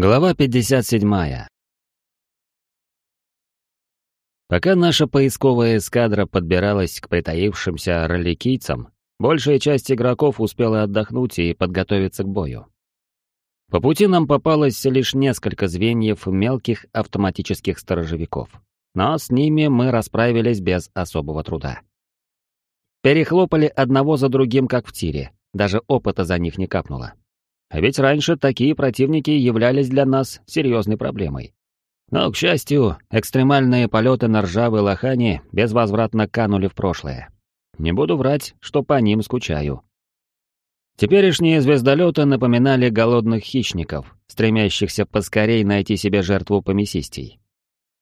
Глава 57. Пока наша поисковая эскадра подбиралась к притаившимся роликийцам, большая часть игроков успела отдохнуть и подготовиться к бою. По пути нам попалось лишь несколько звеньев мелких автоматических сторожевиков, но с ними мы расправились без особого труда. Перехлопали одного за другим, как в тире, даже опыта за них не капнуло. А ведь раньше такие противники являлись для нас серьезной проблемой. Но, к счастью, экстремальные полеты на ржавой лохане безвозвратно канули в прошлое. Не буду врать, что по ним скучаю. Теперешние звездолеты напоминали голодных хищников, стремящихся поскорей найти себе жертву помесистей.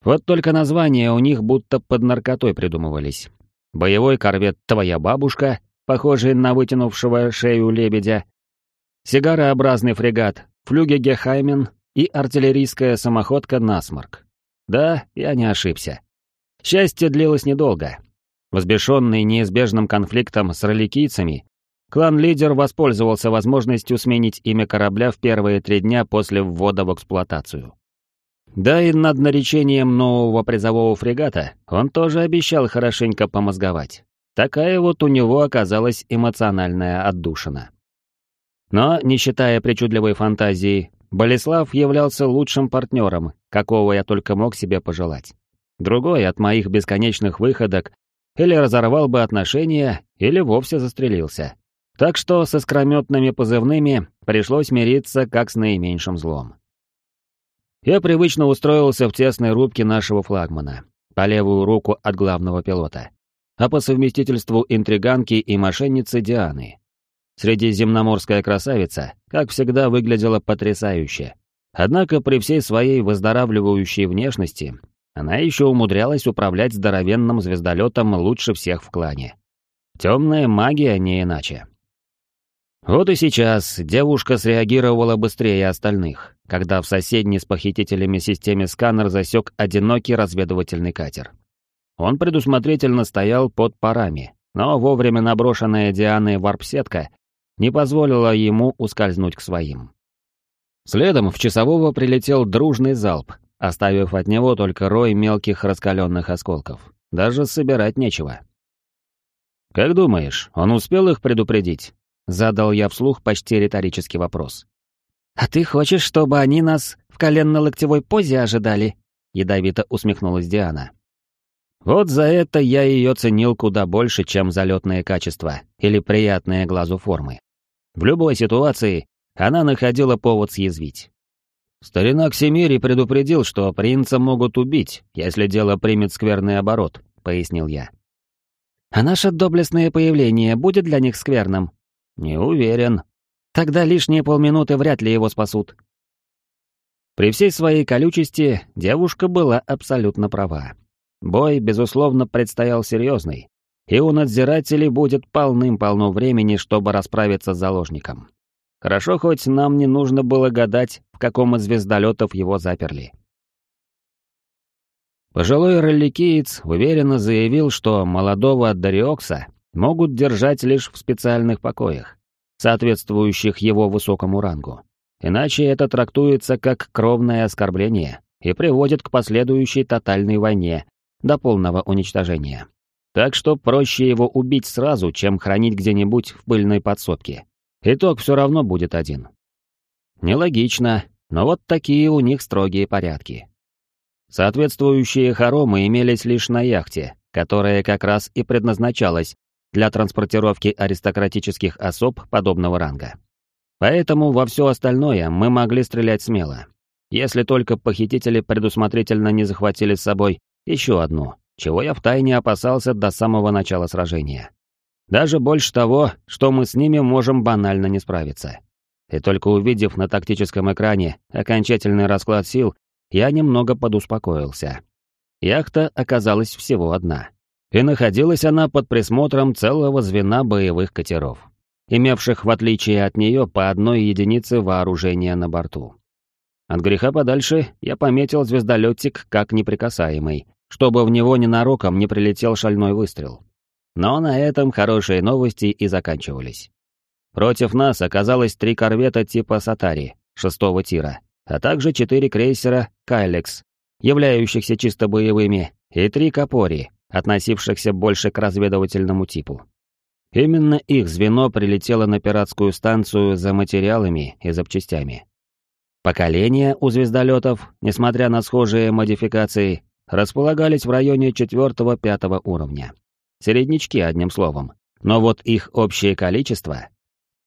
Вот только названия у них будто под наркотой придумывались. Боевой корвет «Твоя бабушка», похожий на вытянувшего шею лебедя, сигарообразный фрегат «Флюге Гехаймен» и артиллерийская самоходка «Насморк». Да, я не ошибся. Счастье длилось недолго. Возбешенный неизбежным конфликтом с роликийцами, клан-лидер воспользовался возможностью сменить имя корабля в первые три дня после ввода в эксплуатацию. Да и над наречением нового призового фрегата он тоже обещал хорошенько помозговать. Такая вот у него оказалась эмоциональная отдушина. Но, не считая причудливой фантазии, Болеслав являлся лучшим партнером, какого я только мог себе пожелать. Другой от моих бесконечных выходок или разорвал бы отношения, или вовсе застрелился. Так что со скрометными позывными пришлось мириться как с наименьшим злом. Я привычно устроился в тесной рубке нашего флагмана, по левую руку от главного пилота, а по совместительству интриганки и мошенницы Дианы, Средиземноморская красавица, как всегда, выглядела потрясающе. Однако при всей своей выздоравливающей внешности она еще умудрялась управлять здоровенным звездолетом лучше всех в клане. Темная магия не иначе. Вот и сейчас девушка среагировала быстрее остальных, когда в соседней с похитителями системе сканер засек одинокий разведывательный катер. Он предусмотрительно стоял под парами, но вовремя наброшенная Дианой варп-сетка не позволила ему ускользнуть к своим. Следом в часового прилетел дружный залп, оставив от него только рой мелких раскаленных осколков. Даже собирать нечего. «Как думаешь, он успел их предупредить?» Задал я вслух почти риторический вопрос. «А ты хочешь, чтобы они нас в коленно-локтевой позе ожидали?» Ядовито усмехнулась Диана. Вот за это я ее ценил куда больше, чем за летные качества или приятные глазу формы. В любой ситуации она находила повод съязвить. Старина Ксемири предупредил, что принца могут убить, если дело примет скверный оборот, пояснил я. А наше доблестное появление будет для них скверным? Не уверен. Тогда лишние полминуты вряд ли его спасут. При всей своей колючести девушка была абсолютно права. Бой, безусловно, предстоял серьезный, и у надзирателей будет полным-полно времени, чтобы расправиться с заложником. Хорошо, хоть нам не нужно было гадать, в каком из звездолетов его заперли. Пожилой роликиец уверенно заявил, что молодого Дариокса могут держать лишь в специальных покоях, соответствующих его высокому рангу. Иначе это трактуется как кровное оскорбление и приводит к последующей тотальной войне до полного уничтожения. Так что проще его убить сразу, чем хранить где-нибудь в пыльной подсобке. Итог все равно будет один. Нелогично, но вот такие у них строгие порядки. Соответствующие хоромы имелись лишь на яхте, которая как раз и предназначалась для транспортировки аристократических особ подобного ранга. Поэтому во все остальное мы могли стрелять смело, если только похитители предусмотрительно не захватили с собой еще одну, чего я втайне опасался до самого начала сражения. Даже больше того, что мы с ними можем банально не справиться. И только увидев на тактическом экране окончательный расклад сил, я немного подуспокоился. Яхта оказалась всего одна. И находилась она под присмотром целого звена боевых катеров, имевших, в отличие от нее, по одной единице вооружения на борту. От греха подальше я пометил звездолетик как неприкасаемый, чтобы в него ненароком не прилетел шальной выстрел. Но на этом хорошие новости и заканчивались. Против нас оказалось три корвета типа «Сатари» шестого тира а также четыре крейсера «Кайлекс», являющихся чисто боевыми, и три «Капори», относившихся больше к разведывательному типу. Именно их звено прилетело на пиратскую станцию за материалами и запчастями. Поколения у звездолетов, несмотря на схожие модификации, располагались в районе 4-5 уровня. Середнячки, одним словом. Но вот их общее количество...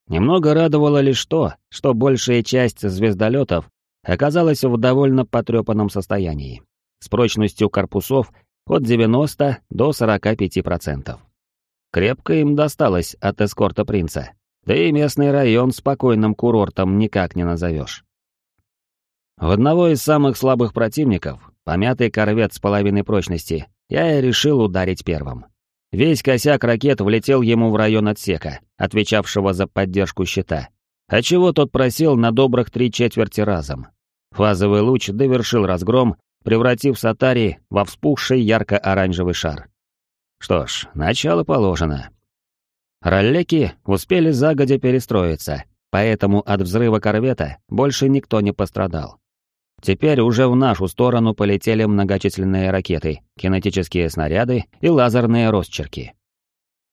Немного радовало лишь то, что большая часть звездолетов оказалась в довольно потрепанном состоянии, с прочностью корпусов от 90 до 45%. Крепко им досталось от эскорта принца, да и местный район спокойным курортом никак не назовешь. В одного из самых слабых противников, помятый корвет с половиной прочности, я и решил ударить первым. Весь косяк ракет влетел ему в район отсека, отвечавшего за поддержку щита, отчего тот просел на добрых три четверти разом. Фазовый луч довершил разгром, превратив Сатари во вспухший ярко-оранжевый шар. Что ж, начало положено. Роллеки успели загодя перестроиться, поэтому от взрыва корвета больше никто не пострадал. Теперь уже в нашу сторону полетели многочисленные ракеты, кинетические снаряды и лазерные росчерки.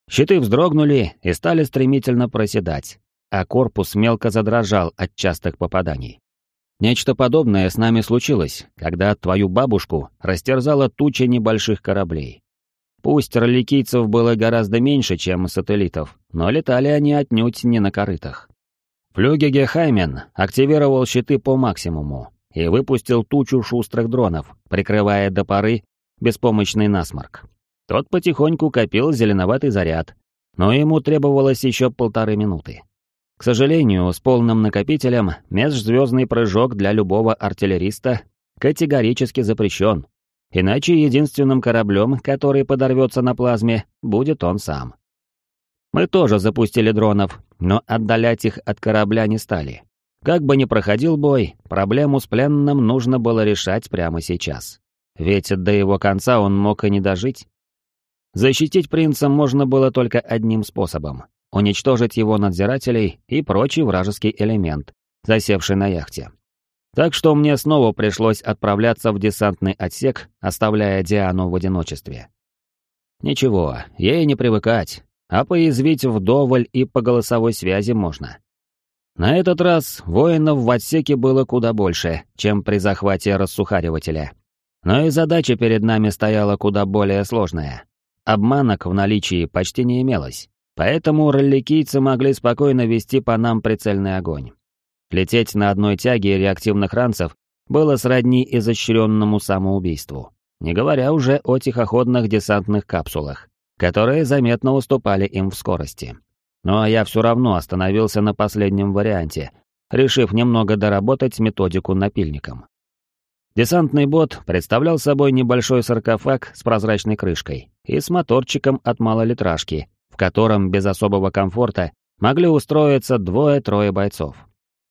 Щиты вздрогнули и стали стремительно проседать, а корпус мелко задрожал от частых попаданий. Нечто подобное с нами случилось, когда твою бабушку растерзала туча небольших кораблей. Пусть роликийцев было гораздо меньше, чем сателлитов, но летали они отнюдь не на корытах. Флюгеге Хаймен активировал щиты по максимуму, и выпустил тучу шустрых дронов, прикрывая до поры беспомощный насморк. Тот потихоньку копил зеленоватый заряд, но ему требовалось еще полторы минуты. К сожалению, с полным накопителем межзвездный прыжок для любого артиллериста категорически запрещен, иначе единственным кораблем, который подорвется на плазме, будет он сам. Мы тоже запустили дронов, но отдалять их от корабля не стали. Как бы ни проходил бой, проблему с пленным нужно было решать прямо сейчас. Ведь до его конца он мог и не дожить. Защитить принца можно было только одним способом — уничтожить его надзирателей и прочий вражеский элемент, засевший на яхте. Так что мне снова пришлось отправляться в десантный отсек, оставляя Диану в одиночестве. Ничего, ей не привыкать, а поязвить вдоволь и по голосовой связи можно. На этот раз воинов в отсеке было куда больше, чем при захвате рассухаривателя. Но и задача перед нами стояла куда более сложная. Обманок в наличии почти не имелось, поэтому ролликийцы могли спокойно вести по нам прицельный огонь. Лететь на одной тяге реактивных ранцев было сродни изощренному самоубийству, не говоря уже о тихоходных десантных капсулах, которые заметно уступали им в скорости. Но я все равно остановился на последнем варианте, решив немного доработать методику напильником. Десантный бот представлял собой небольшой саркофаг с прозрачной крышкой и с моторчиком от малолитражки, в котором без особого комфорта могли устроиться двое-трое бойцов.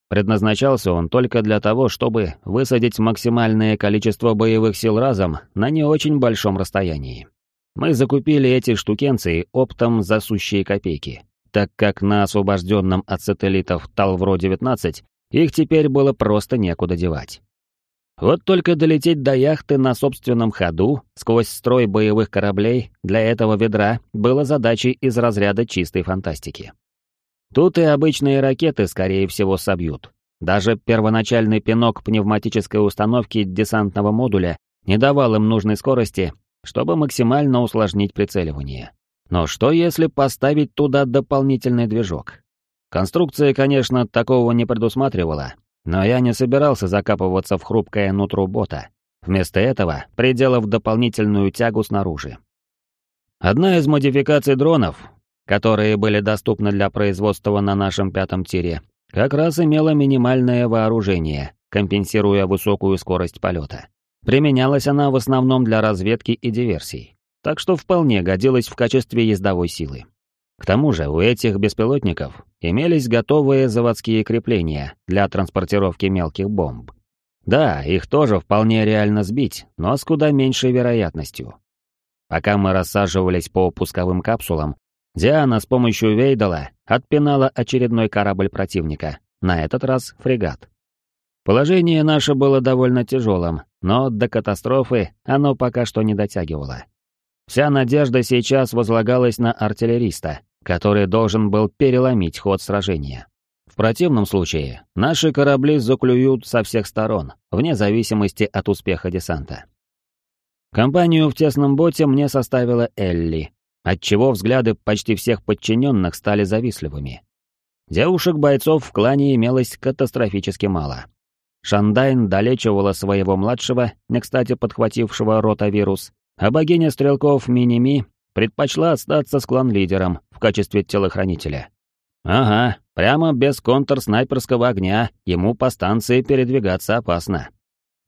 Предназначался он только для того, чтобы высадить максимальное количество боевых сил разом на не очень большом расстоянии. Мы закупили эти штукенции оптом за сущие копейки, так как на освобожденном от сателлитов Талвро-19 их теперь было просто некуда девать. Вот только долететь до яхты на собственном ходу, сквозь строй боевых кораблей, для этого ведра было задачей из разряда чистой фантастики. Тут и обычные ракеты, скорее всего, собьют. Даже первоначальный пинок пневматической установки десантного модуля не давал им нужной скорости, чтобы максимально усложнить прицеливание. Но что если поставить туда дополнительный движок? Конструкция, конечно, такого не предусматривала, но я не собирался закапываться в хрупкое нутро бота. Вместо этого приделав дополнительную тягу снаружи. Одна из модификаций дронов, которые были доступны для производства на нашем пятом тире, как раз имела минимальное вооружение, компенсируя высокую скорость полета. Применялась она в основном для разведки и диверсий так что вполне годилась в качестве ездовой силы. К тому же у этих беспилотников имелись готовые заводские крепления для транспортировки мелких бомб. Да, их тоже вполне реально сбить, но с куда меньшей вероятностью. Пока мы рассаживались по пусковым капсулам, Диана с помощью Вейдала отпинала очередной корабль противника, на этот раз фрегат. Положение наше было довольно тяжелым, но до катастрофы оно пока что не дотягивало. Вся надежда сейчас возлагалась на артиллериста, который должен был переломить ход сражения. В противном случае наши корабли заклюют со всех сторон, вне зависимости от успеха десанта. Компанию в тесном боте мне составила Элли, отчего взгляды почти всех подчиненных стали завистливыми. Девушек-бойцов в клане имелось катастрофически мало. Шандайн долечивала своего младшего, не кстати подхватившего ротавирус, а богиня стрелков Миними предпочла остаться с клан-лидером в качестве телохранителя. Ага, прямо без контрснайперского огня ему по станции передвигаться опасно.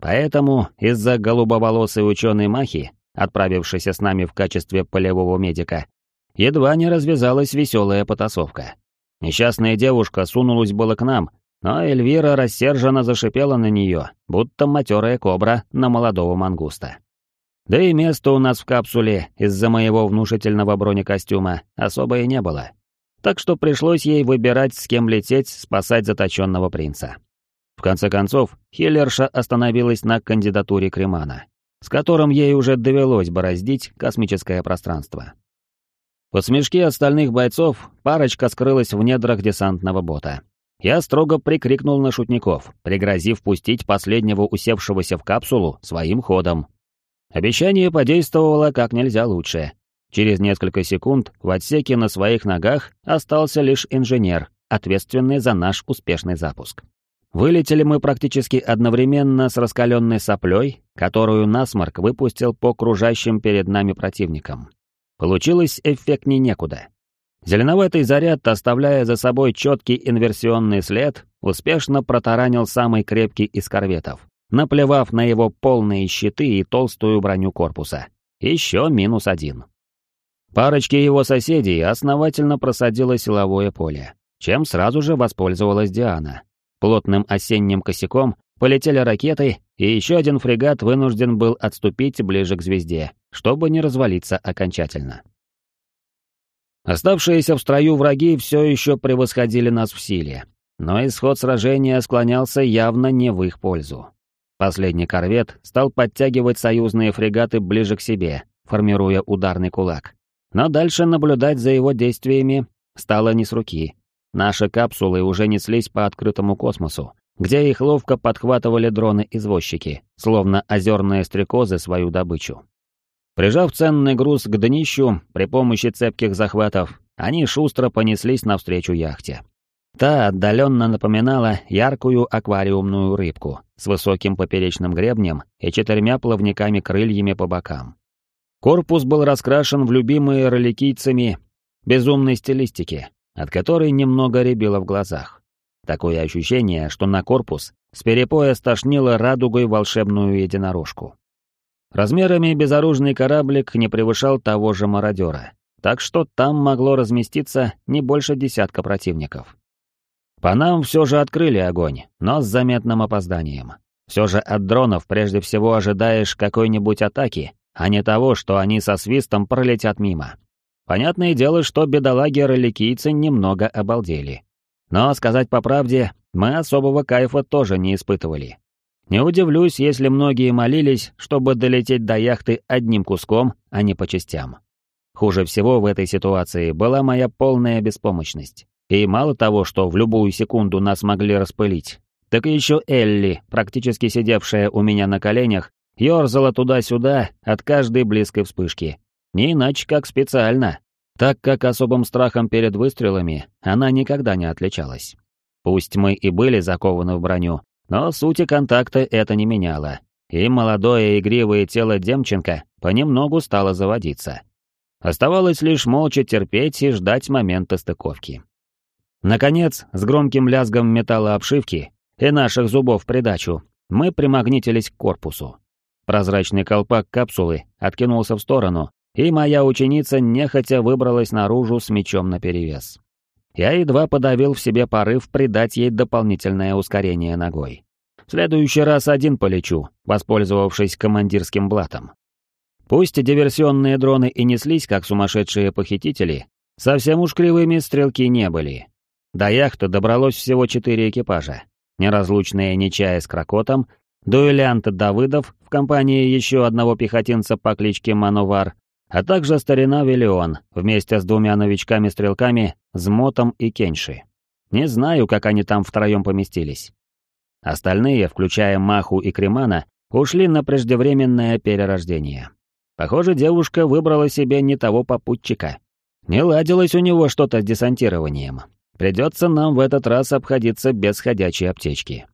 Поэтому из-за голубоволосой ученой Махи, отправившейся с нами в качестве полевого медика, едва не развязалась веселая потасовка. Несчастная девушка сунулась было к нам, но Эльвира рассерженно зашипела на нее, будто матерая кобра на молодого мангуста. Да и места у нас в капсуле из-за моего внушительного бронекостюма особо и не было. Так что пришлось ей выбирать, с кем лететь спасать заточенного принца. В конце концов, Хиллерша остановилась на кандидатуре Кремана, с которым ей уже довелось бороздить космическое пространство. Под смешки остальных бойцов парочка скрылась в недрах десантного бота. Я строго прикрикнул на шутников, пригрозив пустить последнего усевшегося в капсулу своим ходом. Обещание подействовало как нельзя лучше. Через несколько секунд в отсеке на своих ногах остался лишь инженер, ответственный за наш успешный запуск. Вылетели мы практически одновременно с раскаленной соплей, которую насморк выпустил по кружащим перед нами противникам. Получилось эффектней некуда. Зеленоватый заряд, оставляя за собой четкий инверсионный след, успешно протаранил самый крепкий из корветов, наплевав на его полные щиты и толстую броню корпуса. Еще минус один. Парочке его соседей основательно просадило силовое поле, чем сразу же воспользовалась Диана. Плотным осенним косяком полетели ракеты, и еще один фрегат вынужден был отступить ближе к звезде, чтобы не развалиться окончательно. Оставшиеся в строю враги все еще превосходили нас в силе, но исход сражения склонялся явно не в их пользу. Последний корвет стал подтягивать союзные фрегаты ближе к себе, формируя ударный кулак. Но дальше наблюдать за его действиями стало не с руки. Наши капсулы уже неслись по открытому космосу, где их ловко подхватывали дроны-извозчики, словно озерные стрекозы свою добычу. Прижав ценный груз к днищу при помощи цепких захватов, они шустро понеслись навстречу яхте. Та отдаленно напоминала яркую аквариумную рыбку с высоким поперечным гребнем и четырьмя плавниками-крыльями по бокам. Корпус был раскрашен в любимые роликийцами безумной стилистики, от которой немного рябило в глазах. Такое ощущение, что на корпус с перепоя стошнило радугой волшебную единорожку. Размерами безоружный кораблик не превышал того же мародера, так что там могло разместиться не больше десятка противников. По нам все же открыли огонь, но с заметным опозданием. Все же от дронов прежде всего ожидаешь какой-нибудь атаки, а не того, что они со свистом пролетят мимо. Понятное дело, что бедолаги-роликийцы немного обалдели. Но, сказать по правде, мы особого кайфа тоже не испытывали. Не удивлюсь, если многие молились, чтобы долететь до яхты одним куском, а не по частям. Хуже всего в этой ситуации была моя полная беспомощность. И мало того, что в любую секунду нас могли распылить, так еще Элли, практически сидевшая у меня на коленях, ерзала туда-сюда от каждой близкой вспышки. Не иначе как специально, так как особым страхом перед выстрелами она никогда не отличалась. Пусть мы и были закованы в броню, но сути контакта это не меняло, и молодое игривое тело Демченко понемногу стало заводиться. Оставалось лишь молча терпеть и ждать момента стыковки. Наконец, с громким лязгом металла обшивки и наших зубов в придачу, мы примагнитились к корпусу. Прозрачный колпак капсулы откинулся в сторону, и моя ученица нехотя выбралась наружу с мечом наперевес. Я едва подавил в себе порыв придать ей дополнительное ускорение ногой. В следующий раз один полечу, воспользовавшись командирским блатом. Пусть диверсионные дроны и неслись, как сумасшедшие похитители, совсем уж кривыми стрелки не были. До яхты добралось всего четыре экипажа. неразлучные Нечая с Крокотом, дуэлянт Давыдов в компании еще одного пехотинца по кличке Мановар, а также старина Виллион вместе с двумя новичками-стрелками Змотом и Кенши. Не знаю, как они там втроем поместились. Остальные, включая Маху и Кремана, ушли на преждевременное перерождение. Похоже, девушка выбрала себе не того попутчика. Не ладилось у него что-то с десантированием. Придется нам в этот раз обходиться без ходячей аптечки.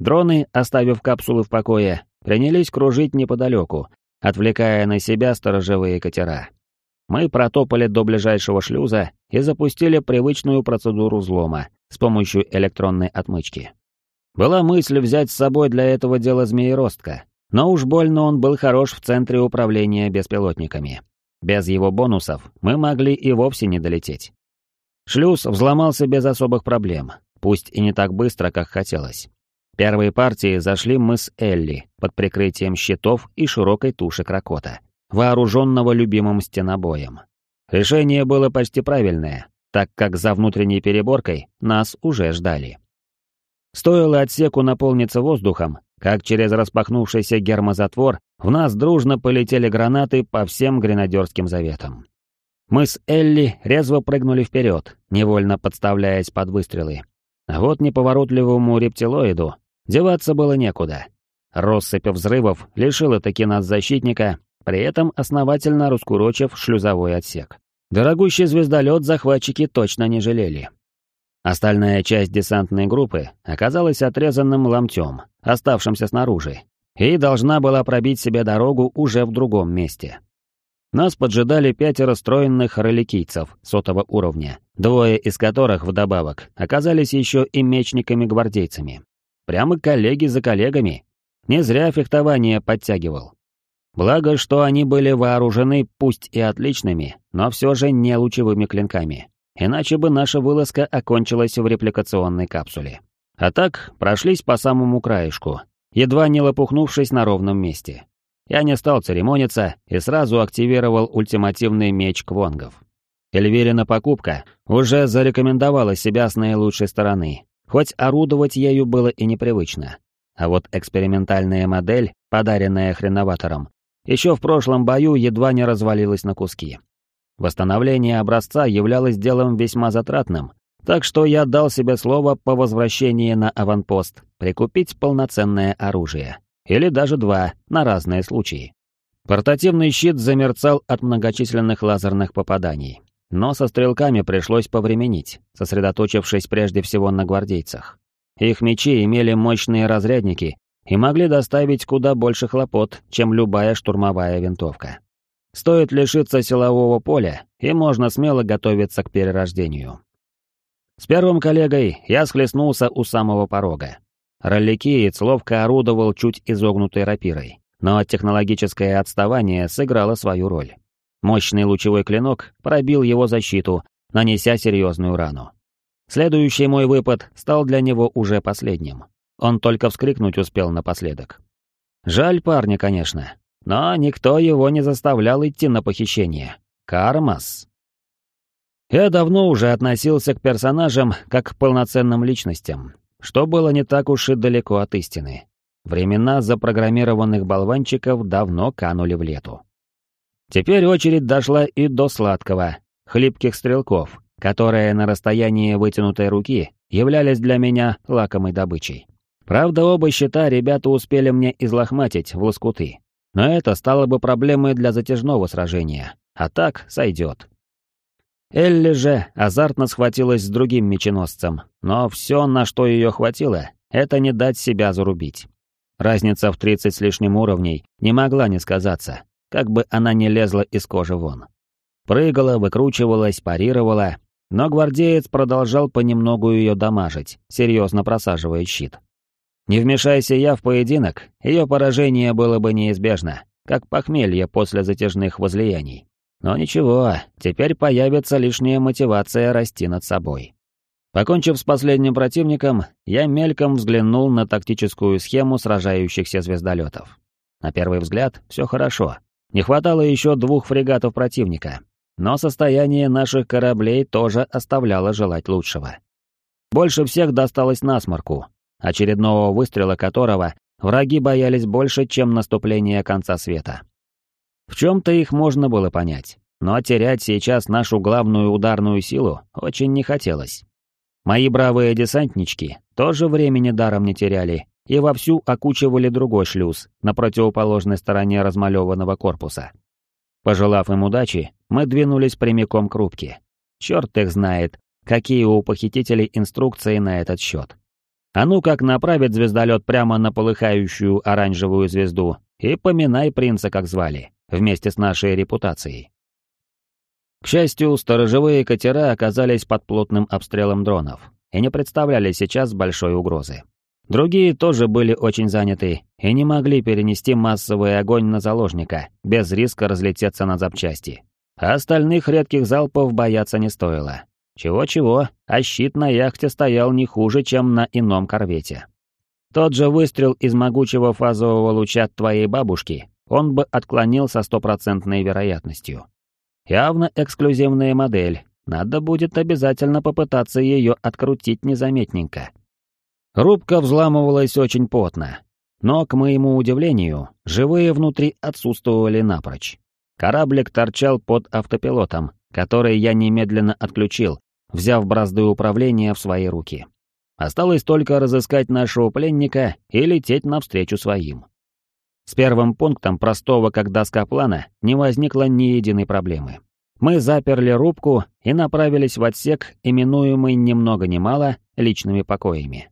Дроны, оставив капсулы в покое, принялись кружить неподалеку, отвлекая на себя сторожевые катера. Мы протопали до ближайшего шлюза и запустили привычную процедуру взлома с помощью электронной отмычки. Была мысль взять с собой для этого дела змееростка, но уж больно он был хорош в центре управления беспилотниками. Без его бонусов мы могли и вовсе не долететь. Шлюз взломался без особых проблем, пусть и не так быстро, как хотелось. Первые партии зашли мы с Элли под прикрытием щитов и широкой туши крокота, вооруженного любимым стенобоем. Решение было почти правильное, так как за внутренней переборкой нас уже ждали. Стоило отсеку наполниться воздухом, как через распахнувшийся гермозатвор в нас дружно полетели гранаты по всем гренадерским заветам. Мы с Элли резво прыгнули вперед, невольно подставляясь под выстрелы. А вот неповоротливому рептилоиду Деваться было некуда. Россыпь взрывов лишила таки нас защитника, при этом основательно раскурочив шлюзовой отсек. Дорогущий звездолет захватчики точно не жалели. Остальная часть десантной группы оказалась отрезанным ломтем, оставшимся снаружи, и должна была пробить себе дорогу уже в другом месте. Нас поджидали пятеро стройных роликийцев сотого уровня, двое из которых вдобавок оказались еще и мечниками-гвардейцами. Прямо коллеги за коллегами. Не зря фехтование подтягивал. Благо, что они были вооружены пусть и отличными, но все же не лучевыми клинками. Иначе бы наша вылазка окончилась в репликационной капсуле. А так, прошлись по самому краешку, едва не лопухнувшись на ровном месте. Я не стал церемониться и сразу активировал ультимативный меч квонгов. Эльвирина покупка уже зарекомендовала себя с наилучшей стороны, Хоть орудовать ею было и непривычно. А вот экспериментальная модель, подаренная хреноватором, еще в прошлом бою едва не развалилась на куски. Восстановление образца являлось делом весьма затратным, так что я дал себе слово по возвращении на аванпост прикупить полноценное оружие. Или даже два, на разные случаи. Портативный щит замерцал от многочисленных лазерных попаданий. Но со стрелками пришлось повременить, сосредоточившись прежде всего на гвардейцах. Их мечи имели мощные разрядники и могли доставить куда больше хлопот, чем любая штурмовая винтовка. Стоит лишиться силового поля, и можно смело готовиться к перерождению. С первым коллегой я схлестнулся у самого порога. Ролликиец ловко орудовал чуть изогнутой рапирой, но технологическое отставание сыграло свою роль. Мощный лучевой клинок пробил его защиту, нанеся серьезную рану. Следующий мой выпад стал для него уже последним. Он только вскрикнуть успел напоследок. Жаль парня, конечно, но никто его не заставлял идти на похищение. Кармас. Я давно уже относился к персонажам как к полноценным личностям, что было не так уж и далеко от истины. Времена запрограммированных болванчиков давно канули в лету. Теперь очередь дошла и до сладкого, хлипких стрелков, которые на расстоянии вытянутой руки являлись для меня лакомой добычей. Правда, оба щита ребята успели мне излохматить в лоскуты. Но это стало бы проблемой для затяжного сражения, а так сойдет. Элли же азартно схватилась с другим меченосцем, но все, на что ее хватило, это не дать себя зарубить. Разница в 30 с лишним уровней не могла не сказаться, как бы она ни лезла из кожи вон. Прыгала, выкручивалась, парировала, но гвардеец продолжал понемногу ее дамажить, серьезно просаживая щит. Не вмешайся я в поединок, ее поражение было бы неизбежно, как похмелье после затяжных возлияний. Но ничего, теперь появится лишняя мотивация расти над собой. Покончив с последним противником, я мельком взглянул на тактическую схему сражающихся звездолетов. На первый взгляд, все хорошо. Не хватало еще двух фрегатов противника, но состояние наших кораблей тоже оставляло желать лучшего. Больше всех досталось насморку, очередного выстрела которого враги боялись больше, чем наступление конца света. В чем-то их можно было понять, но терять сейчас нашу главную ударную силу очень не хотелось. Мои бравые десантнички тоже времени даром не теряли и вовсю окучивали другой шлюз на противоположной стороне размалеванного корпуса. Пожелав им удачи, мы двинулись прямиком к рубке. Черт их знает, какие у похитителей инструкции на этот счет. А ну как направить звездолет прямо на полыхающую оранжевую звезду, и поминай принца, как звали, вместе с нашей репутацией. К счастью, сторожевые катера оказались под плотным обстрелом дронов и не представляли сейчас большой угрозы. Другие тоже были очень заняты и не могли перенести массовый огонь на заложника, без риска разлететься на запчасти. А остальных редких залпов бояться не стоило. Чего-чего, а щит на яхте стоял не хуже, чем на ином корвете. Тот же выстрел из могучего фазового луча твоей бабушки он бы отклонил со стопроцентной вероятностью. Явно эксклюзивная модель, надо будет обязательно попытаться ее открутить незаметненько. Рубка взламывалась очень потно, но, к моему удивлению, живые внутри отсутствовали напрочь. Кораблик торчал под автопилотом, который я немедленно отключил, взяв бразды управления в свои руки. Осталось только разыскать нашего пленника и лететь навстречу своим. С первым пунктом простого как доска плана не возникло ни единой проблемы. Мы заперли рубку и направились в отсек, именуемый ни много ни мало личными покоями.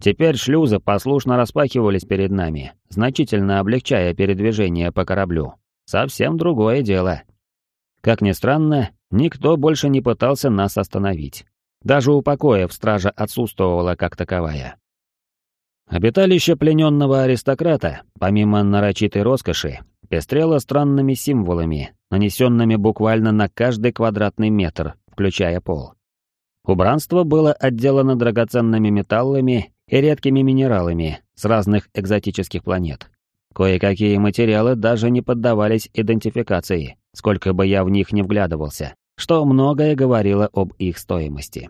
Теперь шлюзы послушно распахивались перед нами, значительно облегчая передвижение по кораблю. Совсем другое дело. Как ни странно, никто больше не пытался нас остановить. Даже у покоев стража отсутствовала как таковая. Обиталище плененного аристократа, помимо нарочитой роскоши, пестрело странными символами, нанесенными буквально на каждый квадратный метр, включая пол. Убранство было отделано драгоценными металлами и редкими минералами с разных экзотических планет. Кое-какие материалы даже не поддавались идентификации, сколько бы я в них не вглядывался, что многое говорило об их стоимости.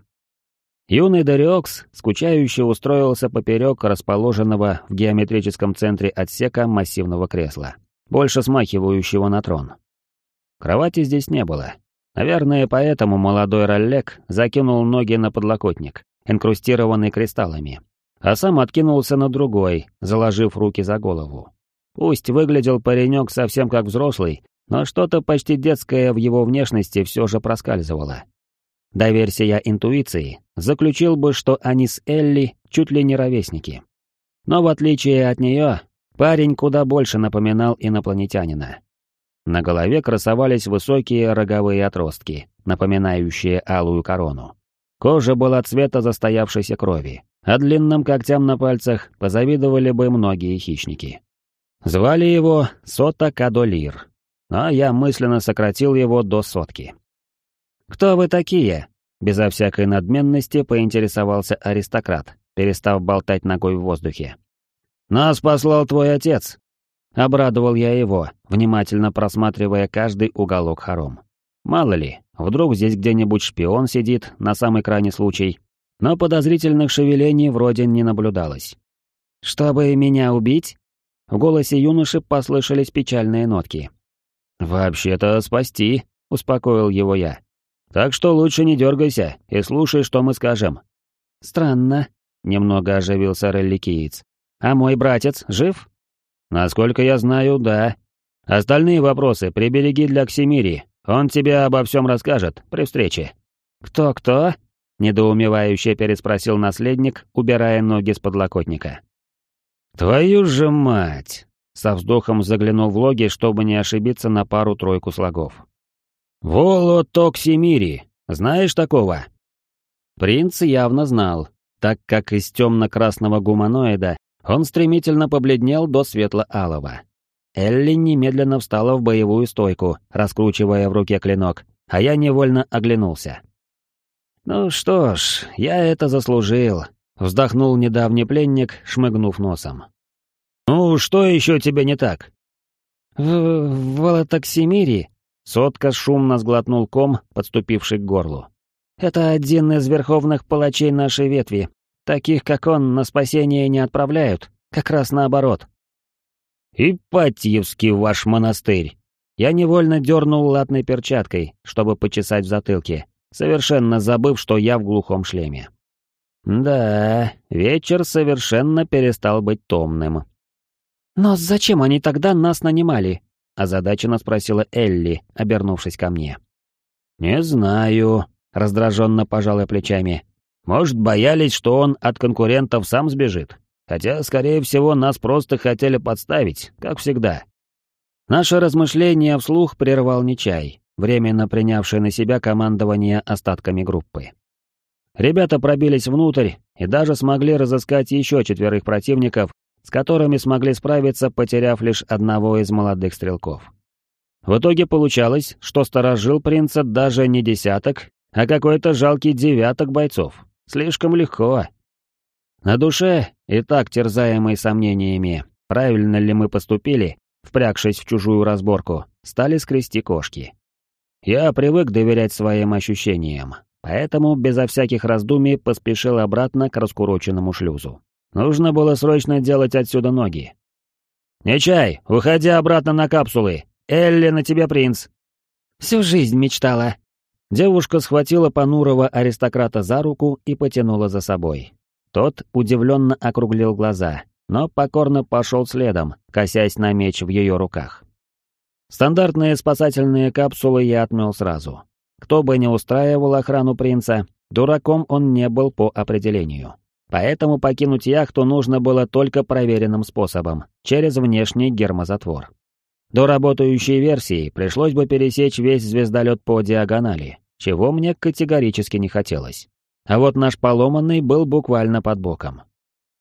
Юный Дариокс скучающе устроился поперек расположенного в геометрическом центре отсека массивного кресла, больше смахивающего на трон. Кровати здесь не было. Наверное, поэтому молодой Роллек закинул ноги на подлокотник, инкрустированный кристаллами, а сам откинулся на другой, заложив руки за голову. Пусть выглядел паренек совсем как взрослый, но что-то почти детское в его внешности все же проскальзывало. Доверься я интуиции, заключил бы, что они с Элли чуть ли не ровесники. Но в отличие от нее, парень куда больше напоминал инопланетянина. На голове красовались высокие роговые отростки, напоминающие алую корону. Кожа была цвета застоявшейся крови, а длинным когтям на пальцах позавидовали бы многие хищники. Звали его Сота Кадолир, а я мысленно сократил его до сотки. «Кто вы такие?» Безо всякой надменности поинтересовался аристократ, перестав болтать ногой в воздухе. «Нас послал твой отец!» Обрадовал я его, внимательно просматривая каждый уголок хором. Мало ли, вдруг здесь где-нибудь шпион сидит, на самый крайний случай, но подозрительных шевелений вроде не наблюдалось. «Чтобы меня убить?» В голосе юноши послышались печальные нотки. «Вообще-то спасти», — успокоил его я. «Так что лучше не дергайся и слушай, что мы скажем». «Странно», — немного оживился Релли Киец. «А мой братец жив?» «Насколько я знаю, да. Остальные вопросы прибереги для Ксимири. Он тебе обо всем расскажет при встрече». «Кто-кто?» недоумевающе переспросил наследник, убирая ноги с подлокотника. «Твою же мать!» Со вздохом заглянул в логи, чтобы не ошибиться на пару-тройку слогов. «Воло Токсимири! Знаешь такого?» Принц явно знал, так как из темно-красного гуманоида он стремительно побледнел до светло-алого. Элли немедленно встала в боевую стойку, раскручивая в руке клинок, а я невольно оглянулся. «Ну что ж, я это заслужил», — вздохнул недавний пленник, шмыгнув носом. «Ну, что еще тебе не так?» «В, в Волотоксимире...» Сотка шумно сглотнул ком, подступивший к горлу. «Это один из верховных палачей нашей ветви. Таких, как он, на спасение не отправляют, как раз наоборот. «Ипатьевский ваш монастырь!» Я невольно дернул латной перчаткой, чтобы почесать в затылке, совершенно забыв, что я в глухом шлеме. Да, вечер совершенно перестал быть томным. «Но зачем они тогда нас нанимали?» — озадаченно спросила Элли, обернувшись ко мне. «Не знаю», — раздраженно пожал плечами. «Может, боялись, что он от конкурентов сам сбежит? Хотя, скорее всего, нас просто хотели подставить, как всегда». Наше размышление вслух прервал Нечай, временно принявший на себя командование остатками группы. Ребята пробились внутрь и даже смогли разыскать еще четверых противников, с которыми смогли справиться, потеряв лишь одного из молодых стрелков. В итоге получалось, что сторожил принца даже не десяток, а какой-то жалкий девяток бойцов. Слишком легко. На душе, и так терзаемой сомнениями, правильно ли мы поступили, впрягшись в чужую разборку, стали скрести кошки. Я привык доверять своим ощущениям, поэтому безо всяких раздумий поспешил обратно к раскуроченному шлюзу. Нужно было срочно делать отсюда ноги. «Нечай, уходи обратно на капсулы! Элли, на тебе принц!» «Всю жизнь мечтала!» Девушка схватила понурого аристократа за руку и потянула за собой. Тот удивленно округлил глаза, но покорно пошел следом, косясь на меч в ее руках. Стандартные спасательные капсулы я отмел сразу. Кто бы ни устраивал охрану принца, дураком он не был по определению. Поэтому покинуть яхту нужно было только проверенным способом, через внешний гермозатвор. До работающей версии пришлось бы пересечь весь звездолет по диагонали, чего мне категорически не хотелось. А вот наш поломанный был буквально под боком.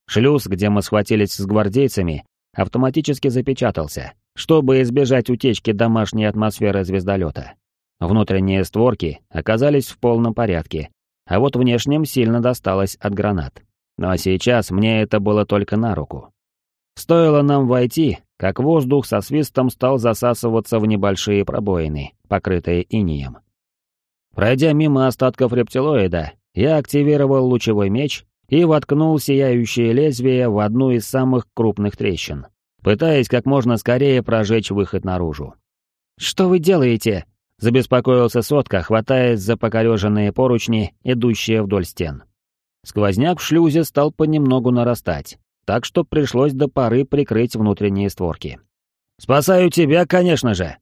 Шлюз, где мы схватились с гвардейцами, автоматически запечатался, чтобы избежать утечки домашней атмосферы звездолета. Внутренние створки оказались в полном порядке, а вот внешним сильно досталось от гранат. Но сейчас мне это было только на руку. Стоило нам войти, как воздух со свистом стал засасываться в небольшие пробоины, покрытые инием. Пройдя мимо остатков рептилоида, я активировал лучевой меч и воткнул сияющее лезвие в одну из самых крупных трещин, пытаясь как можно скорее прожечь выход наружу. «Что вы делаете?» — забеспокоился Сотка, хватаясь за покореженные поручни, идущие вдоль стен. Сквозняк в шлюзе стал понемногу нарастать, так что пришлось до поры прикрыть внутренние створки. «Спасаю тебя, конечно же!»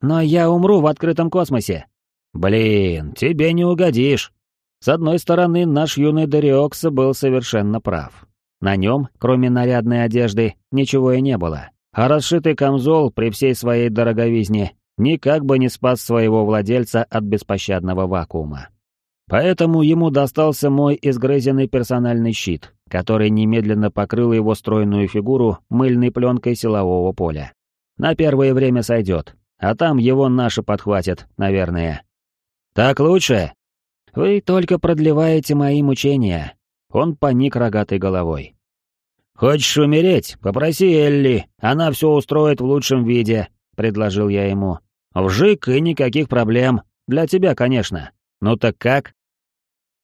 «Но я умру в открытом космосе!» «Блин, тебе не угодишь!» С одной стороны, наш юный Дариокса был совершенно прав. На нем, кроме нарядной одежды, ничего и не было. А расшитый камзол при всей своей дороговизне никак бы не спас своего владельца от беспощадного вакуума. Поэтому ему достался мой изгрызенный персональный щит, который немедленно покрыл его стройную фигуру мыльной пленкой силового поля. На первое время сойдет, а там его наши подхватят, наверное. «Так лучше?» «Вы только продлеваете мои мучения». Он поник рогатой головой. «Хочешь умереть? Попроси Элли, она все устроит в лучшем виде», — предложил я ему. «Вжик и никаких проблем. Для тебя, конечно. Ну так как?»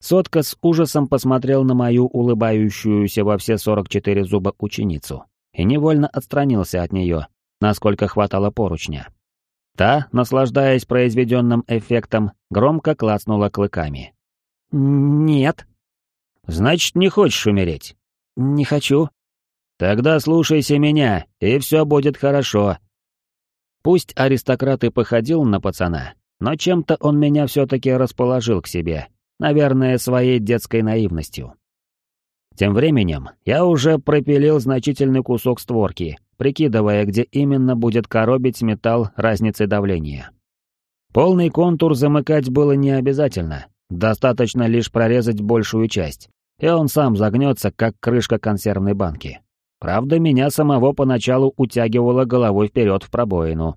Сотка с ужасом посмотрел на мою улыбающуюся во все сорок четыре зуба ученицу и невольно отстранился от нее, насколько хватало поручня. Та, наслаждаясь произведенным эффектом, громко клацнула клыками. «Нет». «Значит, не хочешь умереть?» «Не хочу». «Тогда слушайся меня, и все будет хорошо». Пусть аристократ и походил на пацана, но чем-то он меня все-таки расположил к себе, наверное, своей детской наивностью. Тем временем я уже пропилил значительный кусок створки, прикидывая, где именно будет коробить металл разницей давления. Полный контур замыкать было не обязательно, достаточно лишь прорезать большую часть, и он сам загнется, как крышка консервной банки. Правда, меня самого поначалу утягивало головой вперед в пробоину.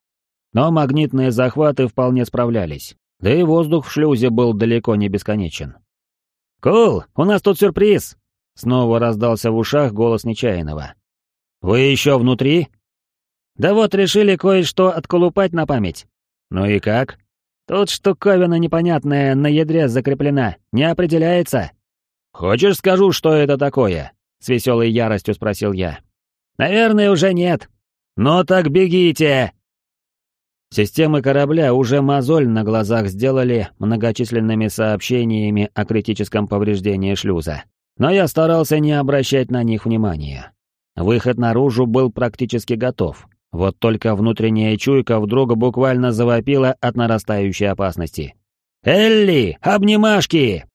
Но магнитные захваты вполне справлялись, да и воздух в шлюзе был далеко не бесконечен. «Кул, у нас тут сюрприз!» Снова раздался в ушах голос Нечаянного. «Вы еще внутри?» «Да вот решили кое-что отколупать на память». «Ну и как?» «Тут штуковина непонятная на ядре закреплена, не определяется». «Хочешь скажу, что это такое?» — с веселой яростью спросил я. «Наверное, уже нет». «Ну так бегите!» Системы корабля уже мозоль на глазах сделали многочисленными сообщениями о критическом повреждении шлюза. Но я старался не обращать на них внимания. Выход наружу был практически готов. Вот только внутренняя чуйка вдруг буквально завопила от нарастающей опасности. «Элли, обнимашки!»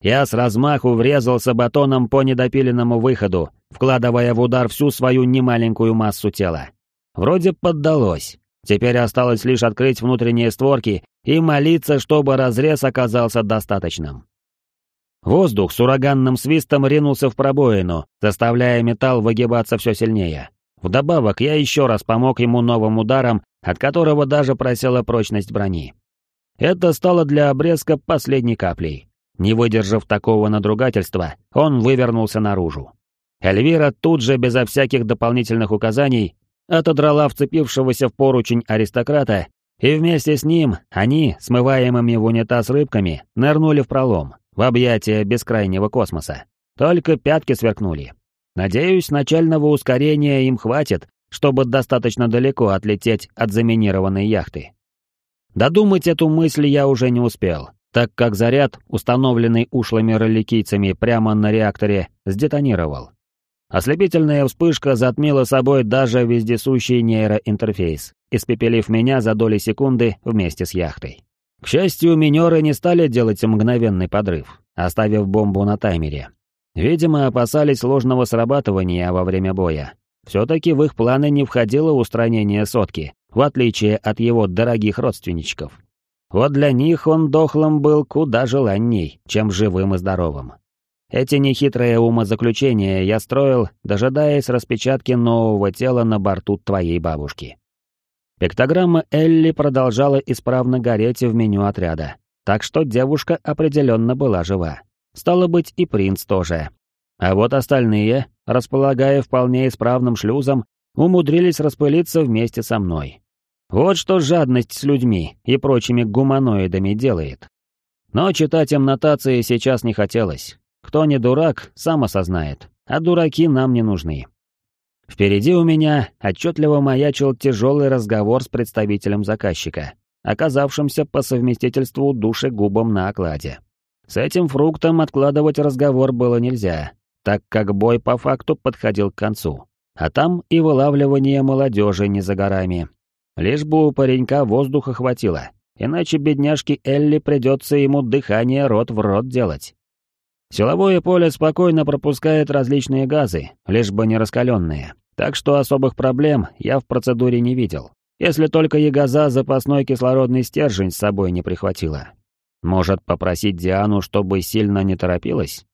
Я с размаху врезался батоном по недопиленному выходу, вкладывая в удар всю свою немаленькую массу тела. Вроде поддалось. Теперь осталось лишь открыть внутренние створки и молиться, чтобы разрез оказался достаточным. Воздух с ураганным свистом ринулся в пробоину, заставляя металл выгибаться все сильнее. Вдобавок, я еще раз помог ему новым ударом, от которого даже просела прочность брони. Это стало для обрезка последней каплей. Не выдержав такого надругательства, он вывернулся наружу. Эльвира тут же, безо всяких дополнительных указаний, отодрала вцепившегося в поручень аристократа, и вместе с ним они, смываемыми в унитаз рыбками, нырнули в пролом, в объятия бескрайнего космоса. Только пятки сверкнули. Надеюсь, начального ускорения им хватит, чтобы достаточно далеко отлететь от заминированной яхты. Додумать эту мысль я уже не успел, так как заряд, установленный ушлыми роликийцами прямо на реакторе, сдетонировал. Ослепительная вспышка затмила собой даже вездесущий нейроинтерфейс, испепелив меня за доли секунды вместе с яхтой. К счастью, минеры не стали делать мгновенный подрыв, оставив бомбу на таймере. Видимо, опасались ложного срабатывания во время боя. Все-таки в их планы не входило устранение сотки, в отличие от его дорогих родственничков. Вот для них он дохлым был куда желанней, чем живым и здоровым. Эти нехитрые умозаключения я строил, дожидаясь распечатки нового тела на борту твоей бабушки. Пиктограмма Элли продолжала исправно гореть в меню отряда, так что девушка определенно была жива. Стало быть, и принц тоже. А вот остальные, располагая вполне исправным шлюзом, умудрились распылиться вместе со мной. Вот что жадность с людьми и прочими гуманоидами делает. Но читать им нотации сейчас не хотелось. Кто не дурак, сам осознает, а дураки нам не нужны. Впереди у меня отчетливо маячил тяжелый разговор с представителем заказчика, оказавшимся по совместительству душегубом на окладе. С этим фруктом откладывать разговор было нельзя, так как бой по факту подходил к концу. А там и вылавливание молодежи не за горами. Лишь бы у паренька воздуха хватило, иначе бедняжке Элли придется ему дыхание рот в рот делать. Силовое поле спокойно пропускает различные газы, лишь бы не раскаленные, так что особых проблем я в процедуре не видел, если только ягоза запасной кислородный стержень с собой не прихватила. Может, попросить Диану, чтобы сильно не торопилась?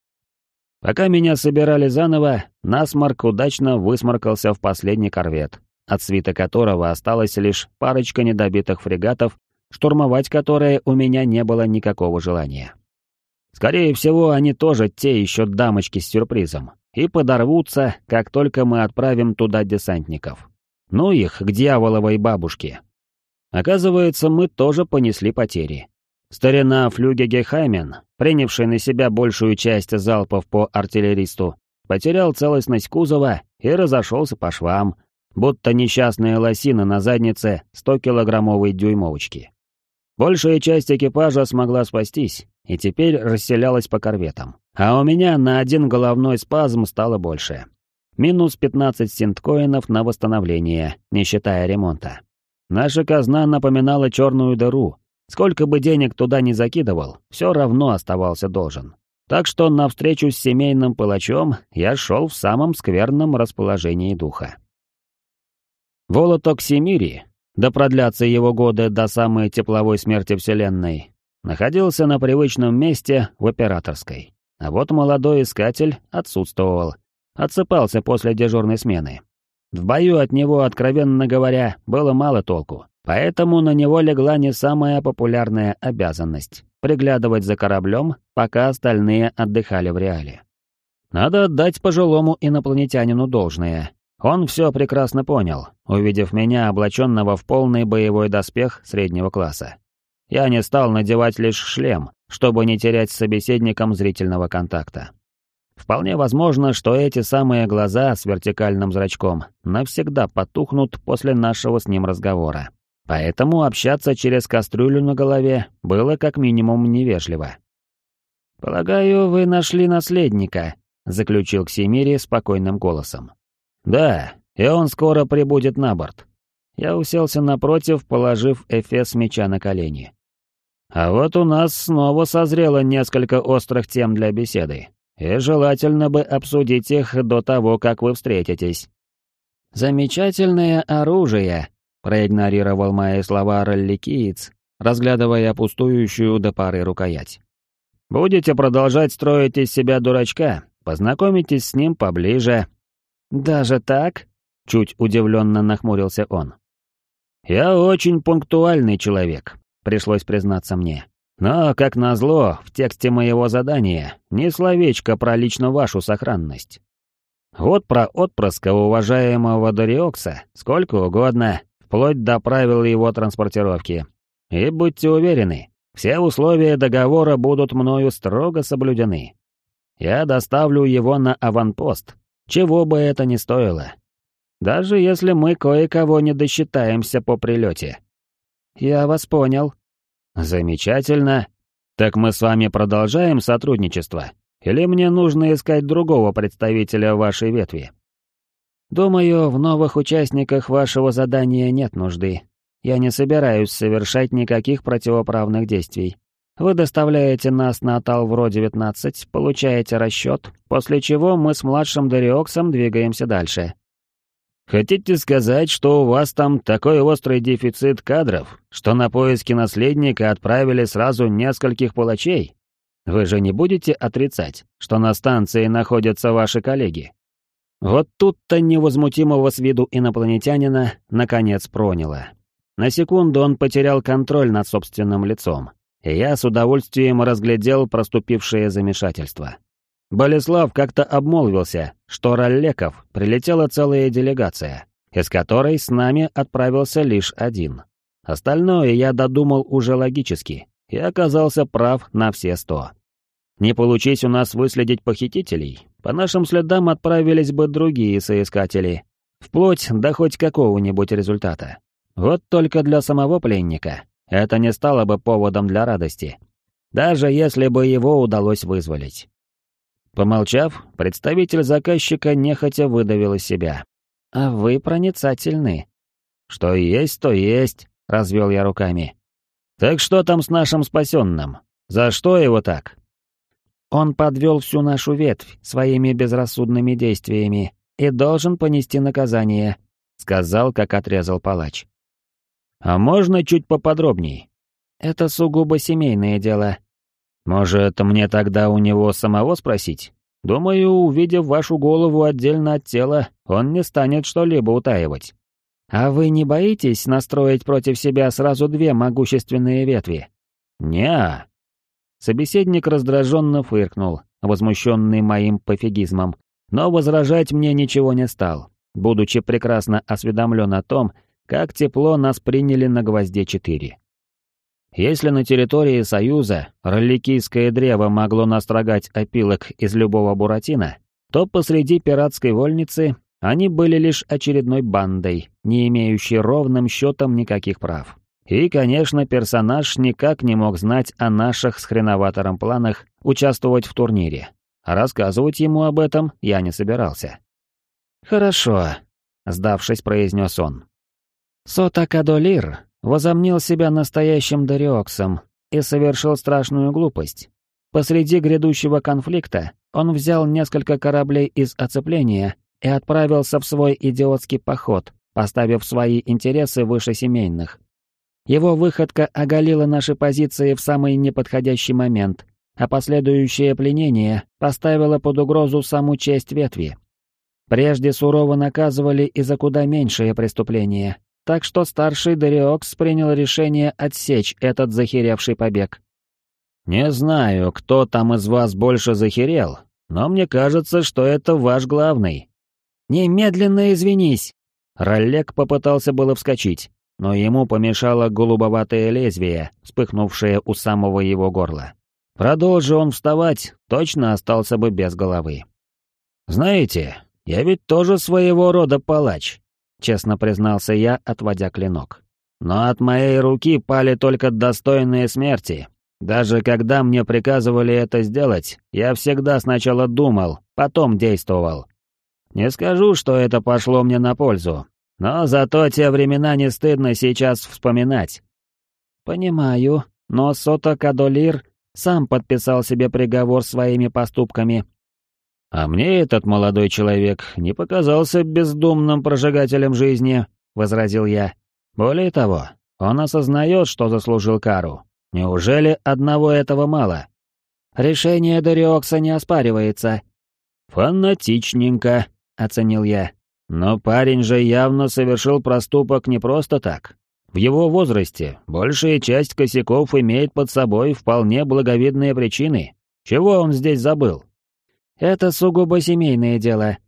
Пока меня собирали заново, насморк удачно высморкался в последний корвет, от свита которого осталась лишь парочка недобитых фрегатов, штурмовать которые у меня не было никакого желания. Скорее всего, они тоже те еще дамочки с сюрпризом, и подорвутся, как только мы отправим туда десантников. Ну их к дьяволовой бабушке. Оказывается, мы тоже понесли потери. Старина Флюге Гехаймен, принявший на себя большую часть залпов по артиллеристу, потерял целостность кузова и разошелся по швам, будто несчастная лосина на заднице 100-килограммовой дюймовочки. Большая часть экипажа смогла спастись, и теперь расселялась по корветам. А у меня на один головной спазм стало больше. Минус 15 синткоинов на восстановление, не считая ремонта. Наша казна напоминала черную дыру. Сколько бы денег туда ни закидывал, все равно оставался должен. Так что на встречу с семейным палачом я шел в самом скверном расположении духа. Волоток Семири, да продлятся его годы до самой тепловой смерти Вселенной, находился на привычном месте в операторской. А вот молодой искатель отсутствовал, отсыпался после дежурной смены. В бою от него, откровенно говоря, было мало толку, поэтому на него легла не самая популярная обязанность — приглядывать за кораблем, пока остальные отдыхали в реале. Надо отдать пожилому инопланетянину должное. Он все прекрасно понял, увидев меня облаченного в полный боевой доспех среднего класса. я не стал надевать лишь шлем, чтобы не терять с собеседником зрительного контакта. Вполне возможно, что эти самые глаза с вертикальным зрачком навсегда потухнут после нашего с ним разговора. Поэтому общаться через кастрюлю на голове было как минимум невежливо. «Полагаю, вы нашли наследника», — заключил Ксимири спокойным голосом. «Да, и он скоро прибудет на борт». Я уселся напротив, положив эфес меча на колени. А вот у нас снова созрело несколько острых тем для беседы, и желательно бы обсудить их до того, как вы встретитесь. «Замечательное оружие», — проигнорировал мои слова ролликиец, разглядывая пустующую до пары рукоять. «Будете продолжать строить из себя дурачка, познакомитесь с ним поближе». «Даже так?» — чуть удивленно нахмурился он. «Я очень пунктуальный человек, пришлось признаться мне. Но, как назло, в тексте моего задания ни словечко про лично вашу сохранность. Вот про отпрыска уважаемого Дориокса сколько угодно, вплоть до правил его транспортировки. И будьте уверены, все условия договора будут мною строго соблюдены. Я доставлю его на аванпост, чего бы это ни стоило. Даже если мы кое-кого не досчитаемся по прилете. «Я вас понял». «Замечательно. Так мы с вами продолжаем сотрудничество? Или мне нужно искать другого представителя вашей ветви?» «Думаю, в новых участниках вашего задания нет нужды. Я не собираюсь совершать никаких противоправных действий. Вы доставляете нас на Талвро-19, получаете расчет, после чего мы с младшим Дариоксом двигаемся дальше. Хотите сказать, что у вас там такой острый дефицит кадров, что на поиски наследника отправили сразу нескольких палачей? Вы же не будете отрицать, что на станции находятся ваши коллеги? Вот тут-то невозмутимого с виду инопланетянина наконец проняло. На секунду он потерял контроль над собственным лицом, и я с удовольствием разглядел проступившее замешательство. Болеслав как-то обмолвился, что роллеков прилетела целая делегация, из которой с нами отправился лишь один. Остальное я додумал уже логически и оказался прав на все сто. Не получись у нас выследить похитителей, по нашим следам отправились бы другие соискатели, вплоть до хоть какого-нибудь результата. Вот только для самого пленника это не стало бы поводом для радости, даже если бы его удалось вызволить. Помолчав, представитель заказчика нехотя выдавил из себя. «А вы проницательны». «Что есть, то есть», — развел я руками. «Так что там с нашим спасенным? За что его так?» «Он подвел всю нашу ветвь своими безрассудными действиями и должен понести наказание», — сказал, как отрезал палач. «А можно чуть поподробней?» «Это сугубо семейное дело. Может, мне тогда у него самого спросить? Думаю, увидев вашу голову отдельно от тела, он не станет что-либо утаивать. А вы не боитесь настроить против себя сразу две могущественные ветви? не Собеседник раздраженно фыркнул, возмущенный моим пофигизмом, но возражать мне ничего не стал, будучи прекрасно осведомлен о том, как тепло нас приняли на гвозде 4. Если на территории Союза роликийское древо могло настрогать опилок из любого буратино, то посреди пиратской вольницы они были лишь очередной бандой, не имеющей ровным счетом никаких прав. И, конечно, персонаж никак не мог знать о наших с хреноватором планах участвовать в турнире. Рассказывать ему об этом я не собирался. «Хорошо», — сдавшись, произнес он. «Сота Кадолир возомнил себя настоящим Дариоксом и совершил страшную глупость. Посреди грядущего конфликта он взял несколько кораблей из оцепления и отправился в свой идиотский поход, поставив свои интересы выше семейных. Его выходка оголила наши позиции в самый неподходящий момент, а последующее пленение поставило под угрозу саму честь ветви. Прежде сурово наказывали и за куда меньшие преступления, так что старший Дариокс принял решение отсечь этот захеревший побег. «Не знаю, кто там из вас больше захерел, но мне кажется, что это ваш главный». «Немедленно извинись!» Роллек попытался было вскочить, но ему помешало голубоватое лезвие, вспыхнувшее у самого его горла. Продолжи он вставать, точно остался бы без головы. «Знаете, я ведь тоже своего рода палач», — честно признался я, отводя клинок. «Но от моей руки пали только достойные смерти. Даже когда мне приказывали это сделать, я всегда сначала думал, потом действовал. Не скажу, что это пошло мне на пользу, но зато те времена не стыдно сейчас вспоминать». «Понимаю, но Сота Кадолир сам подписал себе приговор своими поступками. А мне этот молодой человек не показался бездумным прожигателем жизни, возразил я. Более того, он осознает, что заслужил кару. Неужели одного этого мало? Решение Дариокса не оспаривается. Фанатичненько, оценил я. Но парень же явно совершил проступок не просто так. В его возрасте большая часть косяков имеет под собой вполне благовидные причины. Чего он здесь забыл? Это сугубо семейное дело.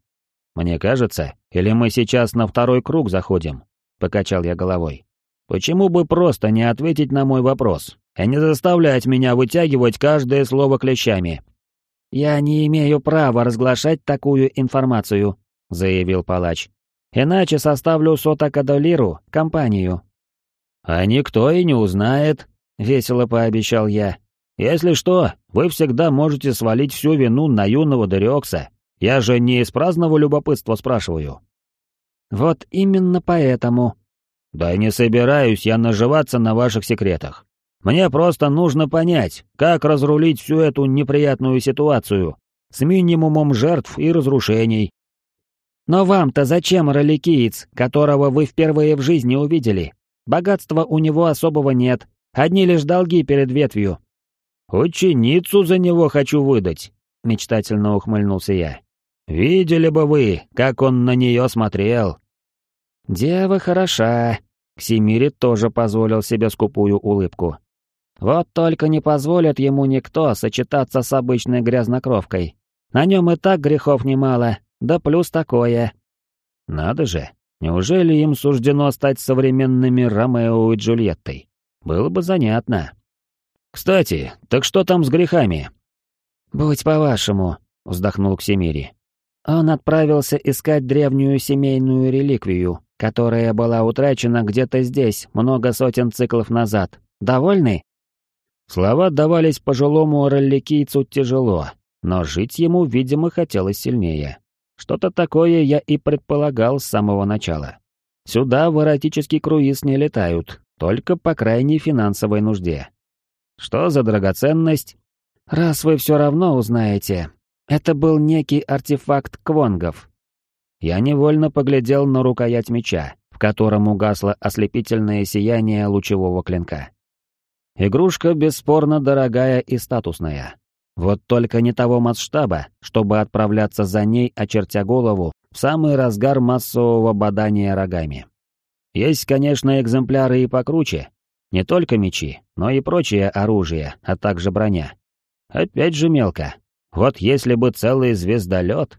Мне кажется, или мы сейчас на второй круг заходим? Покачал я головой. Почему бы просто не ответить на мой вопрос, и не заставлять меня вытягивать каждое слово клещами? Я не имею права разглашать такую информацию, заявил палач. Иначе составлю Сотакадолиру компанию, «А никто и не узнает», — весело пообещал я. «Если что, вы всегда можете свалить всю вину на юного Дариокса. Я же не из праздного любопытства спрашиваю». «Вот именно поэтому». «Да не собираюсь я наживаться на ваших секретах. Мне просто нужно понять, как разрулить всю эту неприятную ситуацию с минимумом жертв и разрушений». «Но вам-то зачем роликиец, которого вы впервые в жизни увидели? Богатства у него особого нет, одни лишь долги перед ветвью. «Ученицу за него хочу выдать», — мечтательно ухмыльнулся я. «Видели бы вы, как он на нее смотрел». «Дева хороша», — Ксимири тоже позволил себе скупую улыбку. «Вот только не позволит ему никто сочетаться с обычной грязнокровкой. На нем и так грехов немало, да плюс такое». «Надо же, Неужели им суждено стать современными Ромео и Джульеттой? Было бы занятно. Кстати, так что там с грехами? Будь по-вашему, вздохнул Ксимири. Он отправился искать древнюю семейную реликвию, которая была утрачена где-то здесь много сотен циклов назад. Довольны? Слова давались пожилому ролликийцу тяжело, но жить ему, видимо, хотелось сильнее. Что-то такое я и предполагал с самого начала. Сюда в эротический круиз не летают, только по крайней финансовой нужде. Что за драгоценность? Раз вы все равно узнаете, это был некий артефакт квонгов. Я невольно поглядел на рукоять меча, в котором угасло ослепительное сияние лучевого клинка. Игрушка бесспорно дорогая и статусная. Вот только не того масштаба, чтобы отправляться за ней, очертя голову, в самый разгар массового бадания рогами. Есть, конечно, экземпляры и покруче. Не только мечи, но и прочее оружие, а также броня. Опять же мелко. Вот если бы целый звездолет...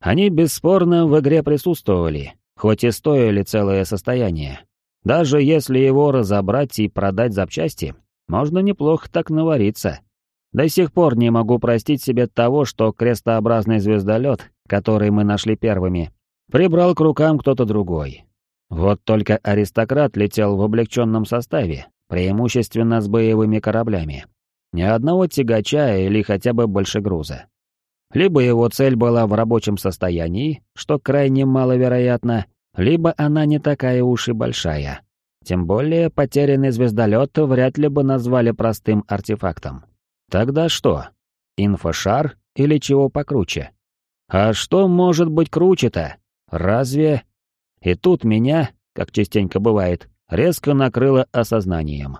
Они бесспорно в игре присутствовали, хоть и стоили целое состояние. Даже если его разобрать и продать запчасти, можно неплохо так навариться. До сих пор не могу простить себе того, что крестообразный звездолет, который мы нашли первыми, прибрал к рукам кто-то другой. Вот только аристократ летел в облегченном составе, преимущественно с боевыми кораблями. Ни одного тягача или хотя бы большегруза. Либо его цель была в рабочем состоянии, что крайне маловероятно, либо она не такая уж и большая. Тем более потерянный звездолет вряд ли бы назвали простым артефактом. Тогда что? Инфошар или чего покруче? А что может быть круче-то? Разве... И тут меня, как частенько бывает, резко накрыло осознанием.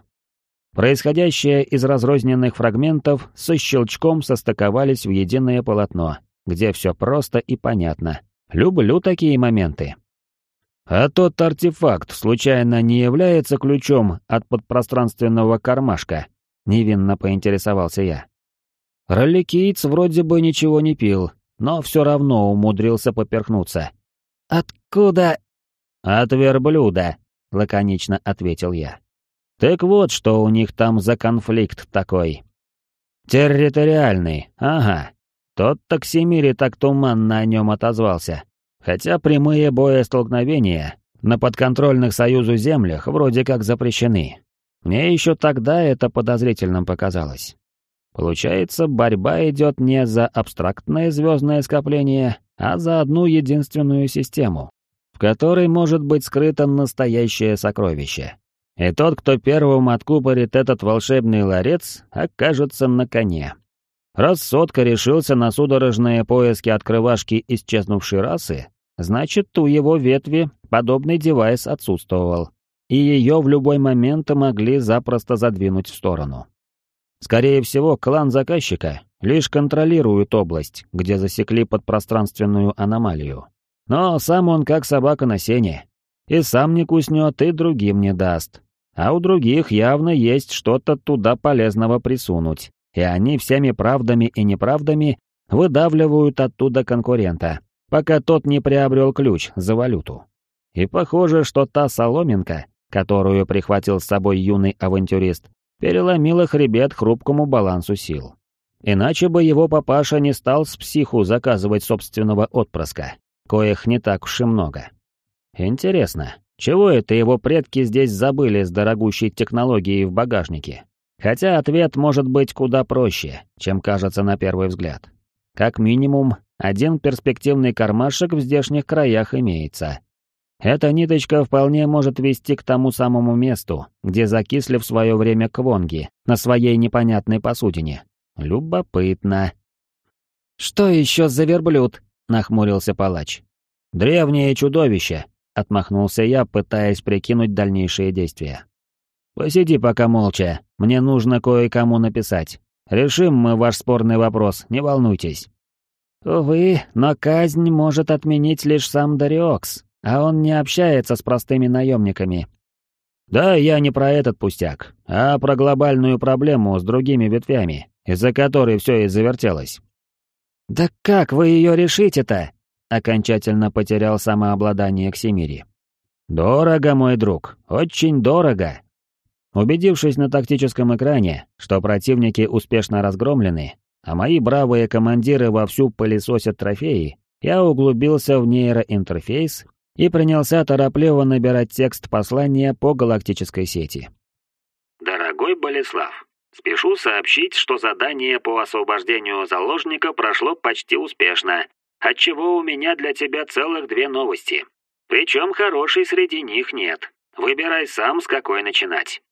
Происходящее из разрозненных фрагментов со щелчком состыковались в единое полотно, где все просто и понятно. Люблю такие моменты. А тот артефакт случайно не является ключом от подпространственного кармашка, Невинно поинтересовался я. Роликиец вроде бы ничего не пил, но все равно умудрился поперхнуться. «Откуда?» «От верблюда», лаконично ответил я. Так вот, что у них там за конфликт такой. Территориальный, ага. Тот Таксимири так туманно о нем отозвался. Хотя прямые боестолкновения на подконтрольных Союзу землях вроде как запрещены. Мне еще тогда это подозрительным показалось. Получается, борьба идет не за абстрактное звездное скопление, а за одну единственную систему, которой может быть скрыто настоящее сокровище. И тот, кто первым откупорит этот волшебный ларец, окажется на коне. Раз сотка решился на судорожные поиски открывашки исчезнувшей расы, значит, у его ветви подобный девайс отсутствовал, и ее в любой момент могли запросто задвинуть в сторону. Скорее всего, клан заказчика лишь контролирует область, где засекли подпространственную аномалию. Но сам он как собака на сене. И сам не куснет, и другим не даст. А у других явно есть что-то туда полезного присунуть. И они всеми правдами и неправдами выдавливают оттуда конкурента, пока тот не приобрел ключ за валюту. И похоже, что та соломинка, которую прихватил с собой юный авантюрист, переломила хребет хрупкому балансу сил. Иначе бы его папаша не стал с психу заказывать собственного отпрыска, коих не так уж и много. Интересно, чего это его предки здесь забыли с дорогущей технологией в багажнике? Хотя ответ может быть куда проще, чем кажется на первый взгляд. Как минимум, один перспективный кармашек в здешних краях имеется, эта ниточка вполне может вести к тому самому месту, где закисли в свое время квонги на своей непонятной посудине. Любопытно. «Что еще за верблюд?» — нахмурился палач. «Древнее чудовище», — отмахнулся я, пытаясь прикинуть дальнейшие действия. «Посиди пока молча, мне нужно кое-кому написать. Решим мы ваш спорный вопрос, не волнуйтесь». «Увы, но казнь может отменить лишь сам Дариокс», а он не общается с простыми наемниками. Да, я не про этот пустяк, а про глобальную проблему с другими ветвями, из-за которой все и завертелось. «Да как вы ее решите-то?» — окончательно потерял самообладание Ксимири. «Дорого, мой друг, очень дорого». Убедившись на тактическом экране, что противники успешно разгромлены, а мои бравые командиры вовсю пылесосят трофеи, я углубился в нейроинтерфейс и принялся торопливо набирать текст послания по галактической сети. «Дорогой Болеслав, спешу сообщить, что задание по освобождению заложника прошло почти успешно, отчего у меня для тебя целых две новости. Причем хорошей среди них нет. Выбирай сам, с какой начинать.